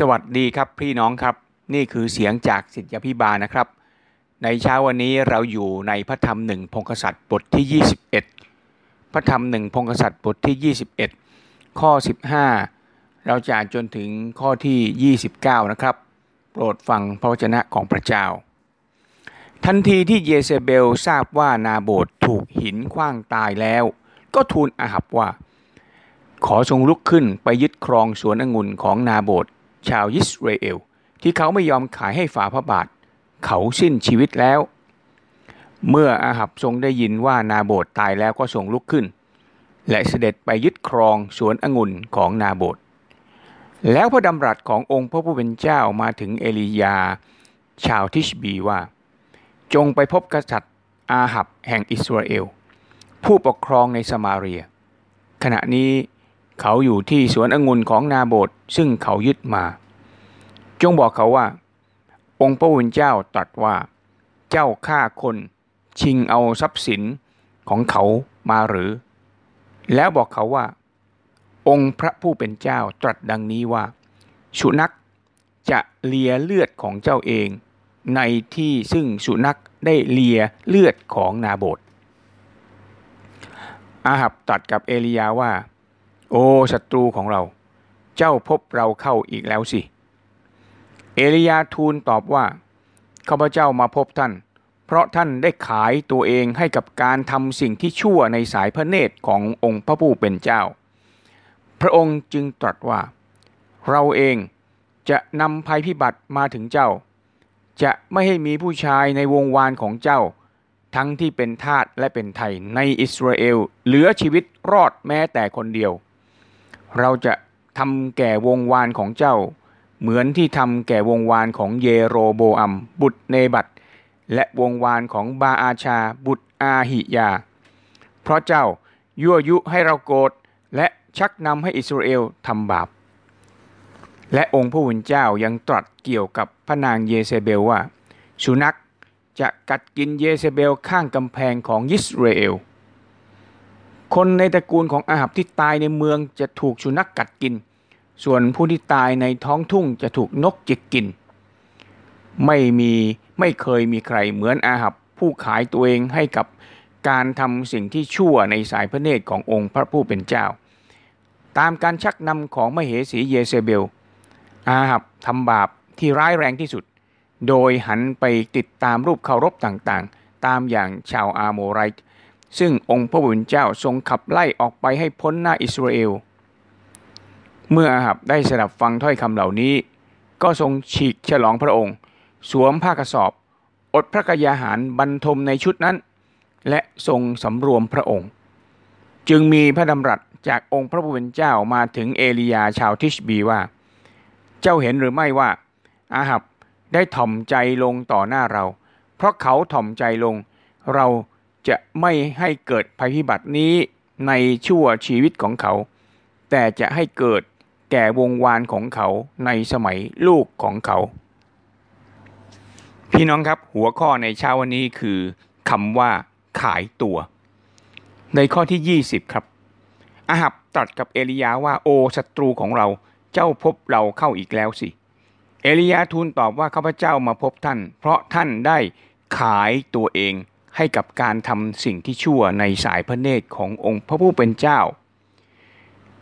สวัสดีครับพี่น้องครับ นี่คือเสียงจากสิทธิพิบาลนะครับ ในเช้าวันนี้เราอยู่ในพระธรรมหนึ่งพงศษัตริย์บทที่ 21 พระธรรมหนึ่งพงศษัตริย์บทที่ 21 ข้อ 15 เราจะอ่านจนถึงข้อที่ 29 นะครับ โปรดฟังพระวจนะของพระเจ้า ทันทีที่เยเซเบลทราบว่านาโบดถูกหินคว้างตายแล้ว ก็ทูลอาหับว่า ขอทรงลุกขึ้นไปยึดครองสวนองุ่นของนาโบด ชาวยิสราเอล ที่เขาไม่ยอมขายให้ฝ่าพระบาท เขาสิ้นชีวิตแล้ว เมื่ออาหับทรงได้ยินว่านาโบดตายแล้วก็ทรงลุกขึ้น และเสด็จไปยึดครองสวนองุ่นของนาโบดแล้วพระดำรัสขององค์พระผู้เป็นเจ้ามาถึงเอลียา ชาวทิชบีว่า จงไปพบกษัตริย์อาหับแห่งอิสราเอล ผู้ปกครองในสมาเรีย ขณะนี้ เขาอยู่ที่สวนองุ่นของนาโบดซึ่งเขายึดมา จงบอกเขาว่า องค์พระผู้เป็นเจ้าตรัสว่า เจ้าฆ่าคนชิงเอาทรัพย์สินของเขามาหรือ แล้วบอกเขาว่า องค์พระผู้เป็นเจ้าตรัสดังนี้ว่า สุนัขจะเลียเลือดของเจ้าเอง ในที่ซึ่งสุนัขได้เลียเลือดของนาโบดอาหับตัดกับเอลียาว่า โอ้ศัตรูของเรา เจ้าพบเราเข้าอีกแล้วสิ เอลียาทูลตอบว่าข้าพเจ้ามาพบท่าน เพราะท่านได้ขายตัวเองให้กับการทำสิ่งที่ชั่วในสายพระเนตรขององค์พระผู้เป็นเจ้า พระองค์จึงตรัสว่า เราเองจะนำภัยพิบัติมาถึงเจ้า จะไม่ให้มีผู้ชายในวงวานของเจ้า ทั้งที่เป็นทาสและเป็นไทยในอิสราเอล เหลือชีวิตรอดแม้แต่คนเดียว เราจะทำแก่วงวานของเจ้า เหมือนที่ทำแก่วงวานของเยโรโบอัม บุตรเนบัตและวงวานของบาอาชาบุตรอาหิยา เพราะเจ้ายั่วยุให้เราโกรธและชักนำให้อิสราเอลทำบาป และองค์พระผู้เป็นเจ้ายังตรัสเกี่ยวกับพระนางเยเซเบลว่า สุนัขจะกัดกินเยเซเบลข้างกำแพงของยิสราเอล คนในตระกูลของอาหับที่ตายในเมืองจะถูกสุนัขกกัดกิน ส่วนผู้ที่ตายในท้องทุ่งจะถูกนกจิกกิน ไม่มีไม่เคยมีใครเหมือนอาหับผู้ขายตัวเองให้กับการทำสิ่งที่ชั่วในสายพระเนตรขององค์พระผู้เป็นเจ้า ตามการชักนำของมเหสีเยเซเบล อาหับทำบาปที่ร้ายแรงที่สุด โดยหันไปติดตามรูปเคารพต่างๆ ตามอย่างชาวอาโมไรต์ ซึ่งองค์พระผู้เจ้าทรงขับไล่ออกไปให้พ้นหน้าอิสราเอล เมื่ออาหับได้สดับฟังถ้อยคำเหล่านี้ ก็ทรงฉีกฉลองพระองค์ สวมผ้ากระสอบ อดพระกยาหารบรรทมในชุดนั้น และทรงสำรวมพระองค์ จึงมีพระดำรัสจากองค์พระผู้เป็นเจ้ามาถึงเอลียาชาวทิชบีว่า เจ้าเห็นหรือไม่ว่า อาหับได้ถ่อมใจลงต่อหน้าเรา เพราะเขาถ่อมใจลงเรา จะไม่ให้เกิดภัยพิบัตินี้ในชั่วชีวิตของเขา แต่จะให้เกิดแก่วงวานของเขาในสมัยลูกของเขา พี่น้องครับหัวข้อในเช้าวันนี้คือคำว่าขายตัว ในข้อที่ 20 ครับอาหับตรัสกับเอลียาว่าโอศัตรูของเราเจ้าพบเราเข้าอีกแล้วสิ เอลียาทูลตอบว่าข้าพเจ้ามาพบท่าน เพราะท่านได้ขายตัวเอง ให้กับการทำสิ่งที่ชั่วในสายพระเนตรขององค์พระผู้เป็นเจ้า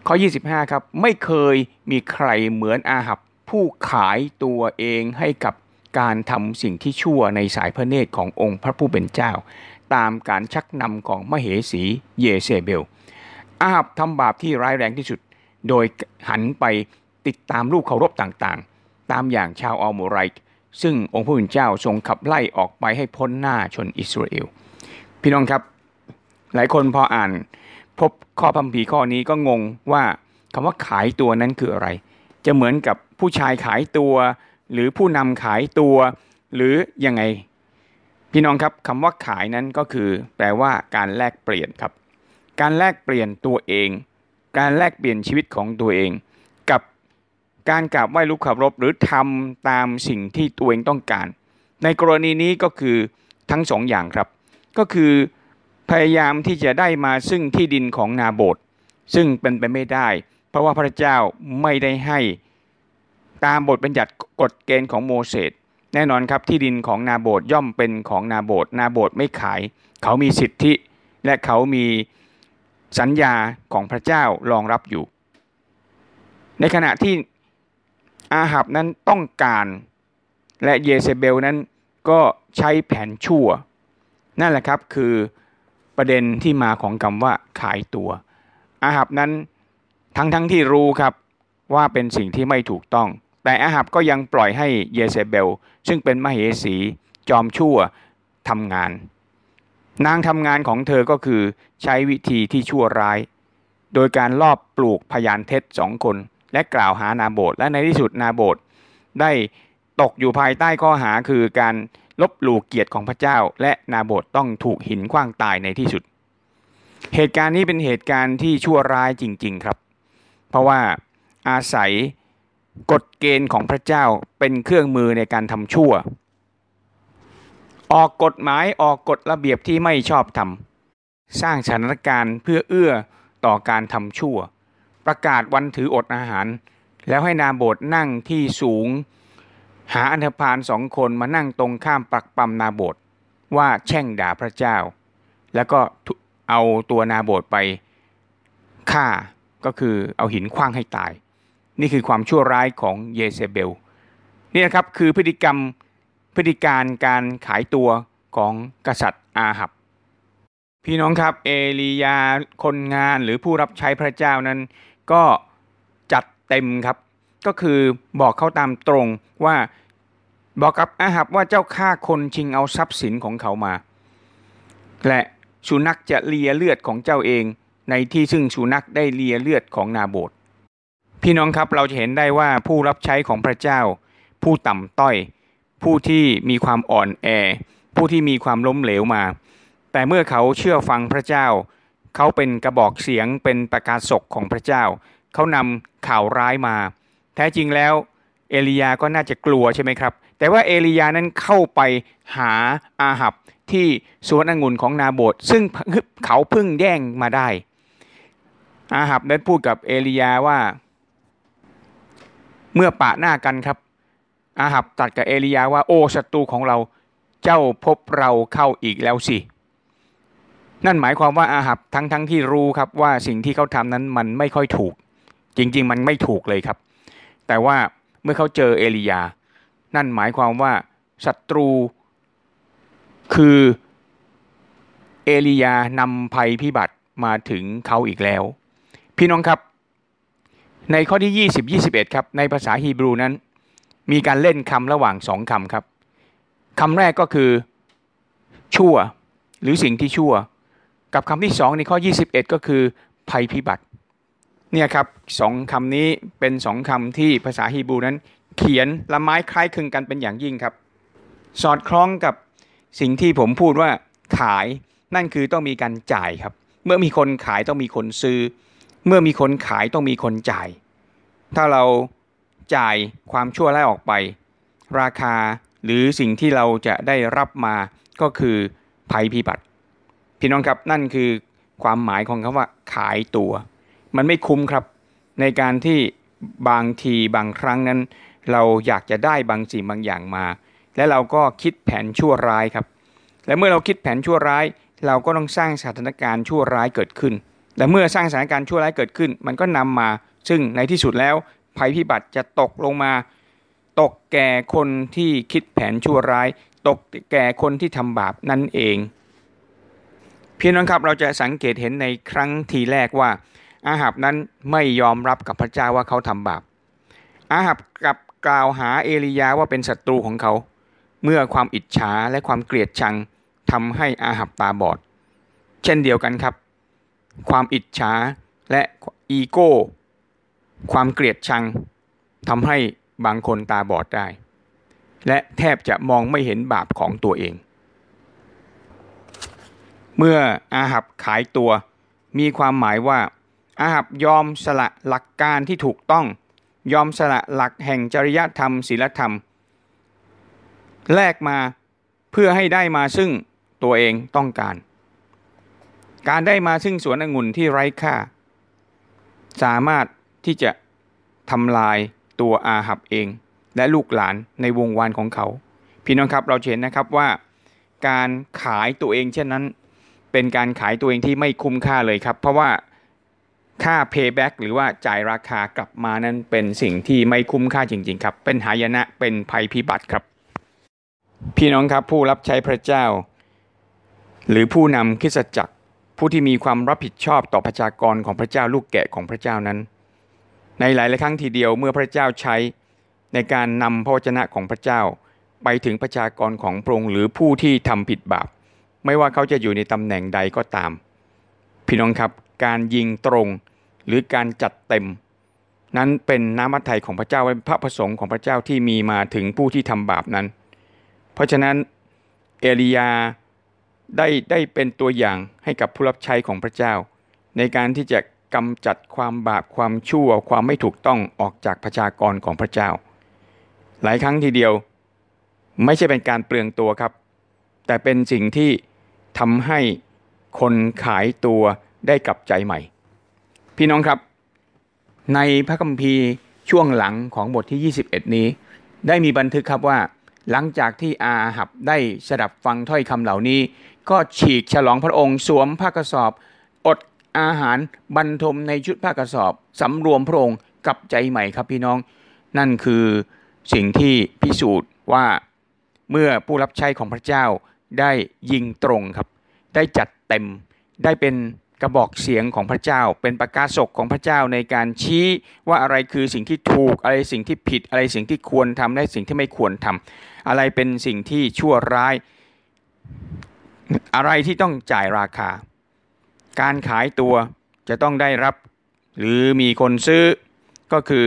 ข้อ 25 ครับ ไม่เคยมีใครเหมือนอาหับผู้ขายตัวเองให้กับการทำสิ่งที่ชั่วในสายพระเนตรขององค์พระผู้เป็นเจ้า ตามการชักนำของมเหสีเยเซเบล อาหับทำบาปที่ร้ายแรงที่สุด โดยหันไปติดตามรูปเคารพต่างๆ ตามอย่างชาวอัลโมไรต์ ซึ่งองค์พระผู้เป็นเจ้าทรงขับไล่ออกไปให้พ้นหน้าชนอิสราเอล พี่น้องครับ หลายคนพออ่าน พบข้อพัมพีข้อนี้ก็งงว่าคำว่าขายตัวนั้นคืออะไร จะเหมือนกับผู้ชายขายตัว หรือผู้นำขายตัว หรือยังไง พี่น้องครับคำว่าขายนั้นก็คือ แปลว่าการแลกเปลี่ยนครับ การแลกเปลี่ยนตัวเอง การแลกเปลี่ยนชีวิตของตัวเอง การกราบไหว้ลูกขับรบหรือทำตามสิ่งที่ตัวเองต้องการ ในกรณีนี้ก็คือทั้งสองอย่างครับ ก็คือพยายามที่จะได้มาซึ่งที่ดินของนาโบดซึ่งเป็นไปไม่ได้ เพราะว่าพระเจ้าไม่ได้ให้ตามบทบัญญัติกฎเกณฑ์ของโมเสสแน่นอนครับที่ดินของนาโบดย่อมเป็นของนาโบดนาโบดไม่ขาย เขามีสิทธิ และเขามีสัญญาของพระเจ้ารองรับอยู่ ในขณะที่ อาหับนั้นต้องการ และเยเซเบลนั้นก็ใช้แผนชั่ว นั่นแหละครับคือประเด็นที่มาของคำว่าขายตัว อาหับนั้นทั้งทั้งที่รู้ครับว่าเป็นสิ่งที่ไม่ถูกต้อง แต่อาหับก็ยังปล่อยให้เยเซเบล ซึ่งเป็นมเหสีจอมชั่วทำงาน นางทำงานของเธอก็คือใช้วิธีที่ชั่วร้าย โดยการลอบปลูกพยานเท็จสองคน และกล่าวหานาโบดและในที่สุดนาโบดได้ตกอยู่ภายใต้ข้อหาคือการลบหลู่เกียรติของพระเจ้า และนาโบดต้องถูกหินคว้างตายในที่สุด เหตุการณ์นี้เป็นเหตุการณ์ที่ชั่วร้ายจริง ๆครับ เพราะว่าอาศัยกฎเกณฑ์ของพระเจ้าเป็นเครื่องมือในการทำชั่ว ออกกฎหมายออกกฎระเบียบที่ไม่ชอบทำสร้างสถานการณ์เพื่อเอื้อต่อการทำชั่ว ประกาศวันถืออดอาหาร แล้วให้นาโบดนั่งที่สูง หาอันธพาลสองคนมานั่งตรงข้ามปักปั๊มนาโบดว่าแช่งด่าพระเจ้า แล้วก็เอาตัวนาโบดไปฆ่าก็คือเอาหินคว้างให้ตาย นี่คือความชั่วร้ายของเยเซเบลนี่นะครับคือพฤติกรรมพฤติการการขายตัวของกษัตริย์อาหับ พี่น้องครับเอลียาคนงานหรือผู้รับใช้พระเจ้านั้น ก็จัดเต็มครับ ก็คือบอกเขาตามตรงว่าบอกกับอาหับว่าเจ้าฆ่าคนชิงเอาทรัพย์สินของเขามา และสุนัขจะเลียเลือดของเจ้าเองในที่ซึ่งสุนัขได้เลียเลือดของนาโบดพี่น้องครับเราจะเห็นได้ว่าผู้รับใช้ของพระเจ้า ผู้ต่ำต้อย ผู้ที่มีความอ่อนแอ ผู้ที่มีความล้มเหลวมา แต่เมื่อเขาเชื่อฟังพระเจ้า เขาเป็นกระบอกเสียงเป็นประกาศกของพระเจ้า เขานำข่าวร้ายมา แท้จริงแล้วเอลียาก็น่าจะกลัวใช่ไหมครับ แต่ว่าเอลียานั้นเข้าไปหาอาหับที่สวนองุ่นของนาโบดซึ่งเขาเพิ่งแย่งมาได้ อาหับได้นพูดกับเอลียาว่า เมื่อปะหน้ากันครับ อาหับตัดกับเอลียาว่าโอ้ศัตรูของเราเจ้าพบเราเข้าอีกแล้วสิ นั่นหมายความว่าอาหับทั้งทั้งที่รู้ครับว่าสิ่งที่เขาทำนั้นมันไม่ค่อยถูก จริง ๆ มันไม่ถูกเลยครับ แต่ว่าเมื่อเขาเจอเอลียา นั่นหมายความว่าศัตรูคือเอลียานำภัยพิบัติมาถึงเขาอีกแล้ว พี่น้องครับ ในข้อที่ 20 21 ครับในภาษาฮีบรูนั้น มีการเล่นคำระหว่างสองคำครับคำแรกก็คือ ชั่ว หรือสิ่งที่ชั่ว กับคำที่สองในข้อ 21 ก็คือภัยพิบัติ เนี่ยครับสองคำนี้เป็นสองคำที่ภาษาฮีบรูนั้น เขียนละไม้คล้ายคลึงกันเป็นอย่างยิ่งครับ สอดคล้องกับสิ่งที่ผมพูดว่าขายนั่นคือต้องมีการจ่ายครับ เมื่อมีคนขายต้องมีคนซื้อ เมื่อมีคนขายต้องมีคนจ่าย ถ้าเราจ่ายความชั่วร้ายออกไป ราคาหรือสิ่งที่เราจะได้รับมาก็คือภัยพิบัติ พี่น้องครับนั่นคือความหมายของคำว่าขายตัว มันไม่คุ้มครับ ในการที่บางทีบางครั้งนั้น เราอยากจะได้บางสิ่งบางอย่างมา และเราก็คิดแผนชั่วร้ายครับ และเมื่อเราคิดแผนชั่วร้าย เราก็ต้องสร้างสถานการณ์ชั่วร้ายเกิดขึ้น และเมื่อสร้างสถานการณ์ชั่วร้ายเกิดขึ้น มันก็นำมา ซึ่งในที่สุดแล้วภัยพิบัติจะตกลงมา ตกแก่คนที่คิดแผนชั่วร้าย ตกแก่คนที่ทำบาปนั่นเอง พี่น้องครับเราจะสังเกตเห็นในครั้งทีแรกว่า อาหับนั้นไม่ยอมรับกับพระเจ้าว่าเขาทำบาป อาหับกับกล่าวหาเอลียาว่าเป็นศัตรูของเขา เมื่อความอิจฉาและความเกลียดชังทำให้อาหับตาบอด เช่นเดียวกันครับ ความอิจฉาและอีโก้ ความเกลียดชังทำให้บางคนตาบอดได้ และแทบจะมองไม่เห็นบาปของตัวเอง เมื่ออาหับขายตัว มีความหมายว่า อาหับยอมสละหลักการที่ถูกต้อง ยอมสละหลักแห่งจริยธรรมศีลธรรม แลกมาเพื่อให้ได้มาซึ่งตัวเองต้องการ การได้มาซึ่งสวนองุ่นที่ไร้ค่า สามารถที่จะทำลายตัวอาหับเอง และลูกหลานในวงวานของเขา พี่น้องครับเราเห็นนะครับว่า การขายตัวเองเช่นนั้น เป็นการขายตัวเองที่ไม่คุ้มค่าเลยครับ เพราะว่าค่า payback หรือว่าจ่ายราคากลับมานั้นเป็นสิ่งที่ไม่คุ้มค่าจริง ๆ ครับ เป็นหายนะเป็นภัยพิบัติครับ พี่น้องครับผู้รับใช้พระเจ้า หรือผู้นำคิสตจักร ผู้ที่มีความรับผิดชอบต่อประชากรของพระเจ้าลูกแกะของพระเจ้านั้น ในหลายๆครั้งทีเดียวเมื่อพระเจ้าใช้ในการนำพระวจนะของพระเจ้า ไปถึงประชากรของพระองค์หรือผู้ที่ทำผิดบาป ไม่ว่าเขาจะอยู่ในตำแหน่งใดก็ตาม พี่น้องครับการยิงตรงหรือการจัดเต็ม นั้นเป็นน้ำมัทไทยของพระเจ้าเป็นพระประสงค์ของพระเจ้าที่มีมาถึงผู้ที่ทำบาปนั้น เพราะฉะนั้นเอลียาได้ได้เป็นตัวอย่างให้กับผู้รับใช้ของพระเจ้า ในการที่จะกำจัดความบาปความชั่วความไม่ถูกต้องออกจากประชากรของพระเจ้า หลายครั้งทีเดียว ไม่ใช่เป็นการเปลืองตัวครับ แต่เป็นสิ่งที่ ทำให้คนขายตัวได้กลับใจใหม่ พี่น้องครับ ในพระคัมภีร์ช่วงหลังของบทที่ 21 นี้ ได้มีบันทึกครับว่า หลังจากที่อาหับได้สดับฟังถ้อยคำเหล่านี้ ก็ฉีกฉลองพระองค์สวมผ้ากระสอบ อดอาหารบรรทมในชุดผ้ากระสอบสำรวมพระองค์กลับใจใหม่ครับพี่น้อง นั่นคือสิ่งที่พิสูจน์ว่าเมื่อผู้รับใช้ของพระเจ้า ได้ยิงตรงครับ ได้จัดเต็ม ได้เป็นกระบอกเสียงของพระเจ้า เป็นประกาศกของพระเจ้าในการชี้ว่าอะไรคือสิ่งที่ถูก อะไรสิ่งที่ผิด อะไรสิ่งที่ควรทำและสิ่งที่ไม่ควรทำอะไรเป็นสิ่งที่ชั่วร้าย อะไรที่ต้องจ่ายราคา การขายตัวจะต้องได้รับ หรือมีคนซื้อก็คือ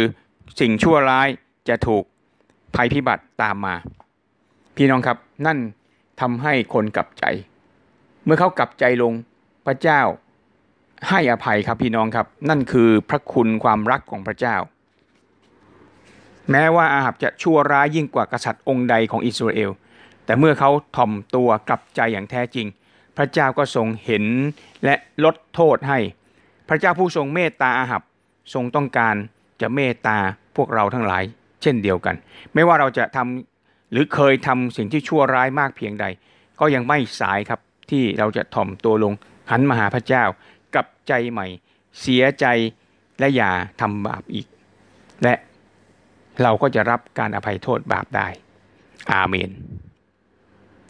สิ่งชั่วร้ายจะถูกภัยพิบัติตามมา พี่น้องครับนั่น ทำให้คนกลับใจ เมื่อเขากลับใจลงพระเจ้าให้อภัยครับพี่น้องครับ นั่นคือพระคุณความรักของพระเจ้า แม้ว่าอาหับจะชั่วร้ายยิ่งกว่ากษัตริย์องค์ใดของอิสราเอล แต่เมื่อเขาถ่อมตัวกลับใจอย่างแท้จริง พระเจ้าก็ทรงเห็นและลดโทษให้ พระเจ้าผู้ทรงเมตตาอาหับทรงต้องการจะเมตตาพวกเราทั้งหลาย เช่นเดียวกัน ไม่ว่าเราจะทำ หรือเคยทำสิ่งที่ชั่วร้ายมากเพียงใด ก็ยังไม่สายครับที่เราจะถ่อมตัวลงหันมาหาพระเจ้ากลับใจใหม่ เสียใจและอย่าทำบาปอีก และเราก็จะรับการอภัยโทษบาปได้ อาเมน